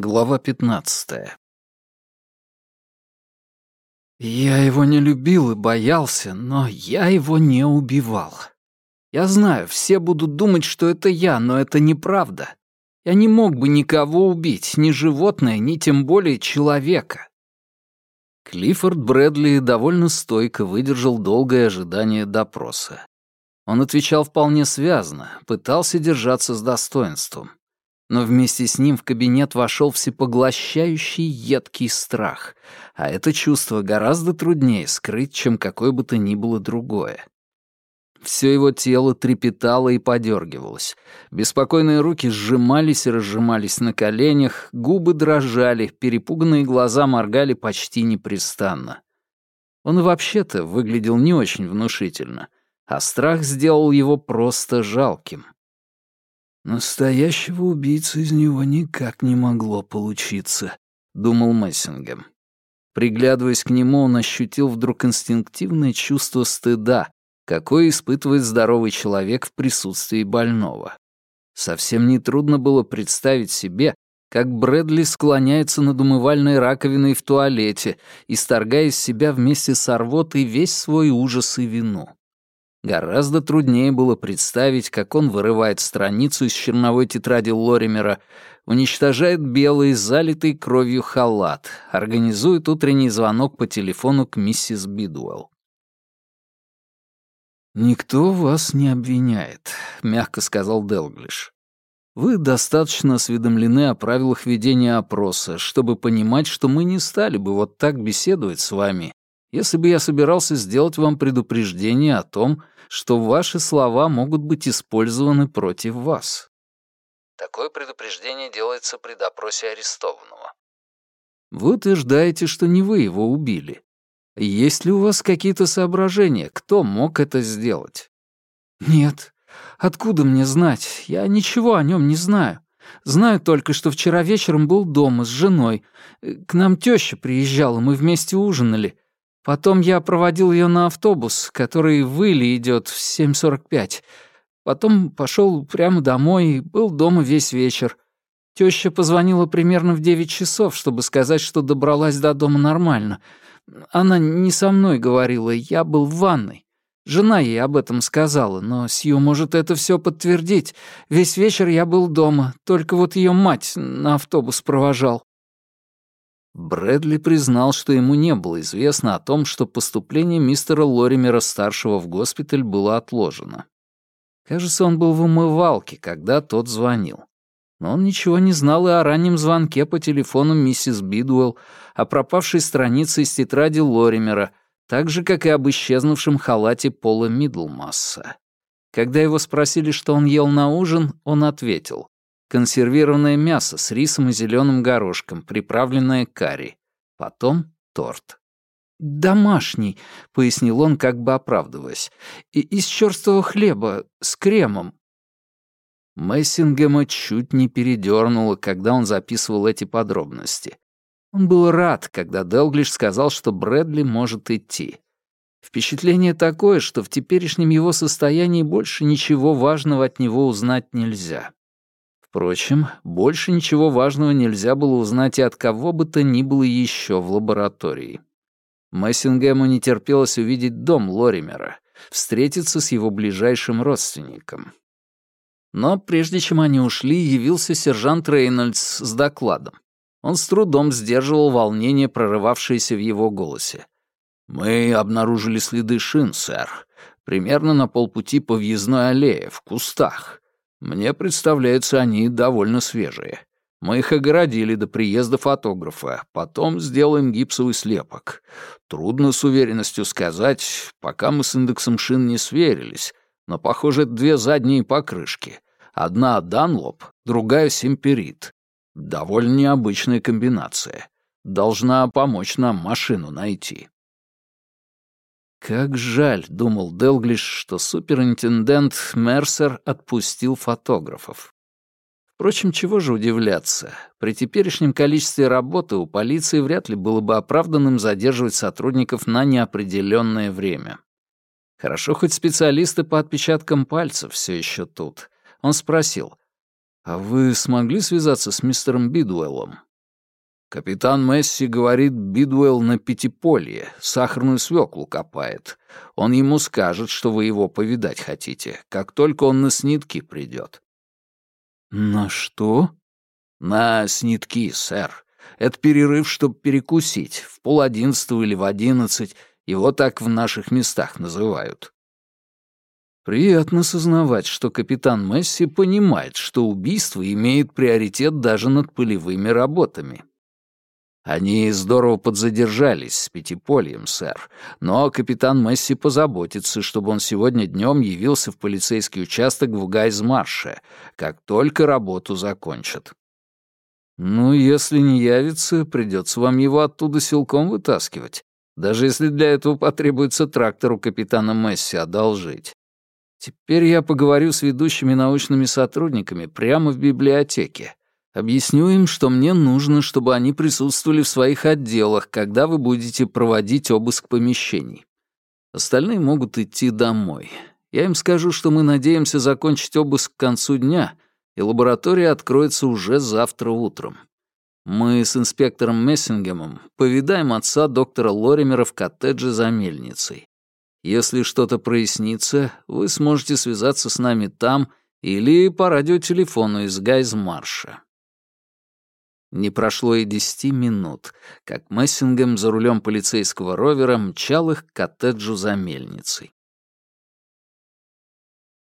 Глава 15. Я его не любил и боялся, но я его не убивал. Я знаю, все будут думать, что это я, но это неправда. Я не мог бы никого убить, ни животное, ни тем более человека. Клиффорд Брэдли довольно стойко выдержал долгое ожидание допроса. Он отвечал вполне связно, пытался держаться с достоинством но вместе с ним в кабинет вошел всепоглощающий едкий страх, а это чувство гораздо труднее скрыть, чем какое бы то ни было другое. Все его тело трепетало и подергивалось. Беспокойные руки сжимались и разжимались на коленях, губы дрожали, перепуганные глаза моргали почти непрестанно. Он вообще-то выглядел не очень внушительно, а страх сделал его просто жалким. «Настоящего убийцы из него никак не могло получиться», — думал Мессингем. Приглядываясь к нему, он ощутил вдруг инстинктивное чувство стыда, какое испытывает здоровый человек в присутствии больного. Совсем нетрудно было представить себе, как Брэдли склоняется над умывальной раковиной в туалете, исторгая из себя вместе с рвотой весь свой ужас и вину. Гораздо труднее было представить, как он вырывает страницу из черновой тетради Лоримера, уничтожает белый, залитый кровью халат, организует утренний звонок по телефону к миссис Бидуэлл. «Никто вас не обвиняет», — мягко сказал Делглиш. «Вы достаточно осведомлены о правилах ведения опроса, чтобы понимать, что мы не стали бы вот так беседовать с вами, если бы я собирался сделать вам предупреждение о том, что ваши слова могут быть использованы против вас. Такое предупреждение делается при допросе арестованного. Вы утверждаете, что не вы его убили. Есть ли у вас какие-то соображения, кто мог это сделать? Нет. Откуда мне знать? Я ничего о нем не знаю. Знаю только, что вчера вечером был дома с женой. К нам теща приезжала, мы вместе ужинали. Потом я проводил ее на автобус, который в Илли идет в 7.45. Потом пошел прямо домой был дома весь вечер. Теща позвонила примерно в 9 часов, чтобы сказать, что добралась до дома нормально. Она не со мной говорила, я был в ванной. Жена ей об этом сказала, но Сью может это все подтвердить. Весь вечер я был дома, только вот ее мать на автобус провожал. Брэдли признал, что ему не было известно о том, что поступление мистера Лоримера-старшего в госпиталь было отложено. Кажется, он был в умывалке, когда тот звонил. Но он ничего не знал и о раннем звонке по телефону миссис Бидуэлл, о пропавшей странице из тетради Лоримера, так же, как и об исчезнувшем халате Пола Мидлмасса. Когда его спросили, что он ел на ужин, он ответил консервированное мясо с рисом и зеленым горошком, приправленное карри. Потом торт. «Домашний», — пояснил он, как бы оправдываясь. И «Из черствого хлеба, с кремом». Мессингема чуть не передернуло, когда он записывал эти подробности. Он был рад, когда Делглиш сказал, что Брэдли может идти. Впечатление такое, что в теперешнем его состоянии больше ничего важного от него узнать нельзя. Впрочем, больше ничего важного нельзя было узнать и от кого бы то ни было еще в лаборатории. Мессингему не терпелось увидеть дом Лоримера, встретиться с его ближайшим родственником. Но прежде чем они ушли, явился сержант Рейнольдс с докладом. Он с трудом сдерживал волнение, прорывавшееся в его голосе. «Мы обнаружили следы шин, сэр. Примерно на полпути по въездной аллее, в кустах. Мне представляются они довольно свежие. Мы их огородили до приезда фотографа, потом сделаем гипсовый слепок. Трудно с уверенностью сказать, пока мы с индексом шин не сверились, но, похоже, две задние покрышки. Одна Данлоп, другая Симперит. Довольно необычная комбинация. Должна помочь нам машину найти. Как жаль, думал Делглиш, что суперинтендент Мерсер отпустил фотографов. Впрочем, чего же удивляться. При теперешнем количестве работы у полиции вряд ли было бы оправданным задерживать сотрудников на неопределенное время. Хорошо, хоть специалисты по отпечаткам пальцев все еще тут. Он спросил, «А вы смогли связаться с мистером Бидуэллом? Капитан Месси говорит, Бидуэлл на Пятиполье, сахарную свеклу копает. Он ему скажет, что вы его повидать хотите, как только он на снитки придет. На что? На снитки, сэр. Это перерыв, чтобы перекусить, в пол одиннадцатого или в одиннадцать, его так в наших местах называют. Приятно сознавать, что капитан Месси понимает, что убийство имеет приоритет даже над полевыми работами. Они здорово подзадержались с Пятипольем, сэр, но капитан Месси позаботится, чтобы он сегодня днем явился в полицейский участок в Гайзмарше, как только работу закончат. Ну, если не явится, придется вам его оттуда силком вытаскивать, даже если для этого потребуется трактору капитана Месси одолжить. Теперь я поговорю с ведущими научными сотрудниками прямо в библиотеке. Объясню им, что мне нужно, чтобы они присутствовали в своих отделах, когда вы будете проводить обыск помещений. Остальные могут идти домой. Я им скажу, что мы надеемся закончить обыск к концу дня, и лаборатория откроется уже завтра утром. Мы с инспектором Мессингемом повидаем отца доктора Лоримера в коттедже за мельницей. Если что-то прояснится, вы сможете связаться с нами там или по радиотелефону из Гайзмарша. Не прошло и десяти минут, как Мессингем за рулем полицейского ровера мчал их к коттеджу за мельницей.